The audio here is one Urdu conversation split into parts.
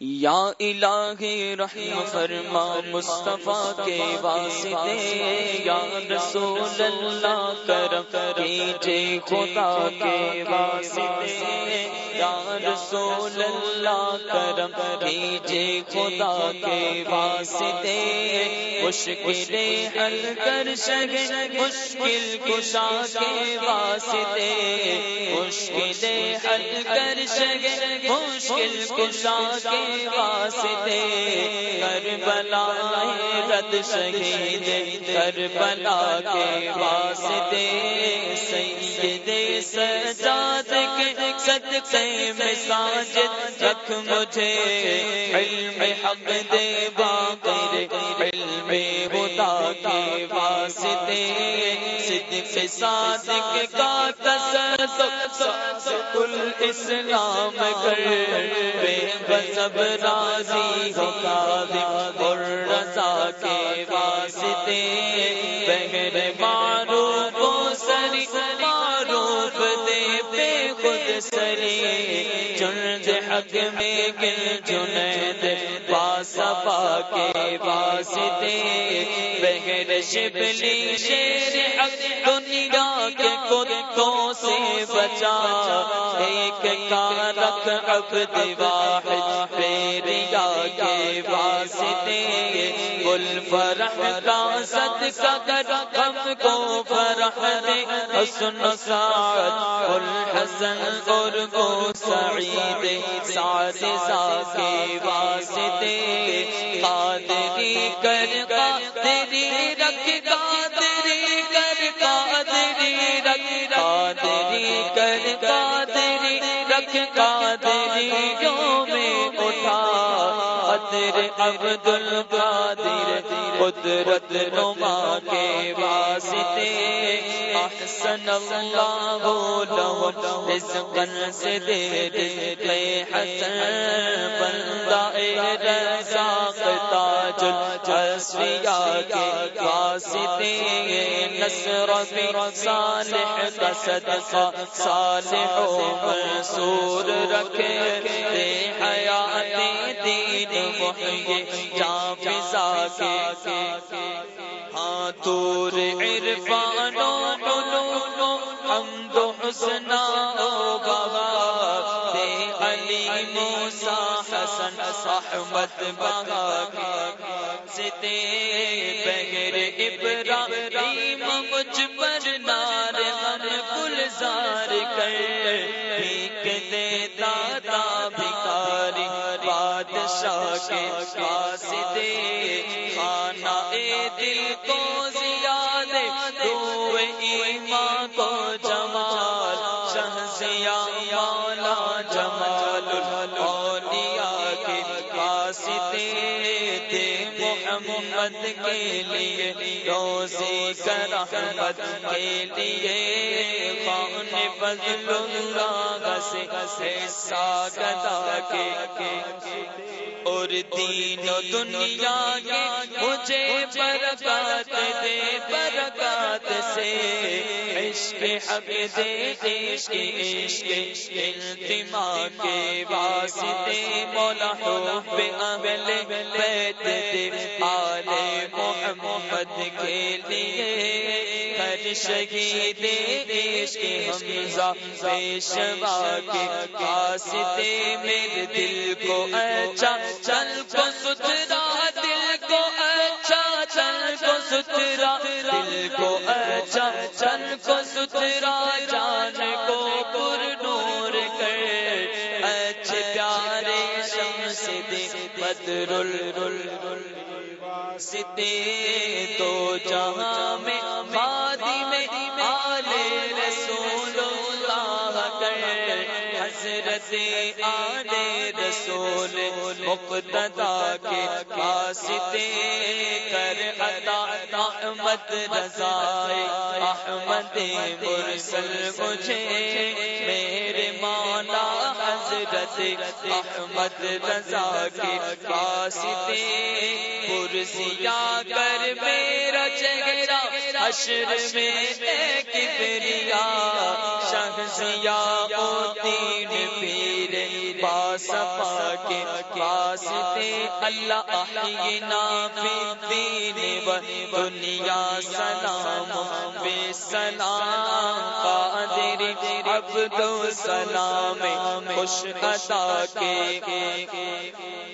یا الہی رحم فرما مصطفیٰ کے واسطے، یا رسول اللہ کرم کیجے خدا کے واسطے، یا رسول اللہ کرم کیجے خدا کے واسطے مشکل حل کر سکے، مشکل کشا کے واسطے مشکل حل کر سکے، مشکل کشا کے واسطے کربلا رد شہید، کربلا کے واسطے سید سجاد کے صدقے میں ساجد رکھ مجھے۔ علم حق دے باقر، علم بتا کے واسطے صدق صادق کا تصدق کل اسلام کر بے بسب راضی ہو کاذب اور رضا کے واسطے۔ بہر مارو کو سری معروف دے پہ خود سری حق میں گل جنید باسفا کے واسطے بہر شبلی شیر حق دنیا کے کتوں سے بچا۔ ایک کا رکھ عبد واحد پیریا کے واسطے گل فرح کا صدقہ کر ہم کو فرح دے۔ حسن سعد گل حسن اور کو سعید سعد سا کے واسطے قادری کر قادری رکھ، قادری کر قادری رکھ، قادری کر، قادری رکھ، قادری جو قدر عبد القادر قدرت نما کے واسطے۔ احسن اللہ لہو رزقن سے دے دے حسن، بندہ رزاق تاج الاسفیاء کے واسطے نصر صالح کا صدقہ صالح و منصور رکھے دے حیات دین محیی جان فضا کے ہاں تور عرفان و حمد و حسن احمد بہا ستے بغیر ابراہیم مجھ پر نار ہم گلزار کر بھیک دے دادا بھکاری بادشاہ کے واسطے خانہ اے دل کو زیادہ دو ایمان کو جمال محمد کے لیے، روزی کر رحمت کے لیے۔ خان فضل اللہ سے حصہ گدا کے اور دین و دنیا کے مجھے برکات دے برکات سے۔ عشق حق دے، عشق عشق التما کے واسطے مولا حب اہل بیت دے۔ آل محمد کے لیے ہر شہید عشق حمزہ پیشوا کے واسطے میرے دل کو اچھا چل کو سترا دل کو اچھا چل کو سترا دل کو اچھا چل کو سترا جان کو پر نور کر۔ اچھے پیارے شمس دے، بدر رل رل واسطے تو جہاں میں مادی میں آل رسول اللہ کر حضرت آل رسول مقتدا کے واسطے کر عطا احمد رضا احمد مرسل مجھے میرے مولا حضرت احمد رضا کے واسطے پرسیا کر میرا چہرہ حشر میں کبریا۔ شہزیا او تین پیر با صفا کے واسطے اللہ احینا فی الدین و دنیا سلام، بے سلام۔ قادر عبد و سلام خوش عطا کے۔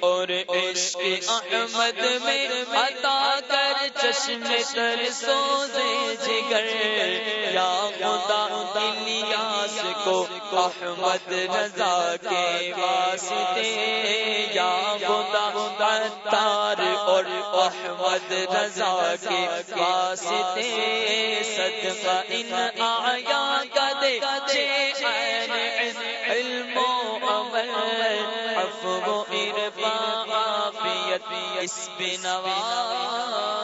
اور عشق احمد میں عطا کر چشم تر سوزے جگر۔ یا خدا الیاس کو احمد رضا کے واسطے۔ یا خدا تار اور احمد رضا کے واسطے صدقہ ان آیا کدے علم و عمل، عفو و عرفا عافیت، اس بنوا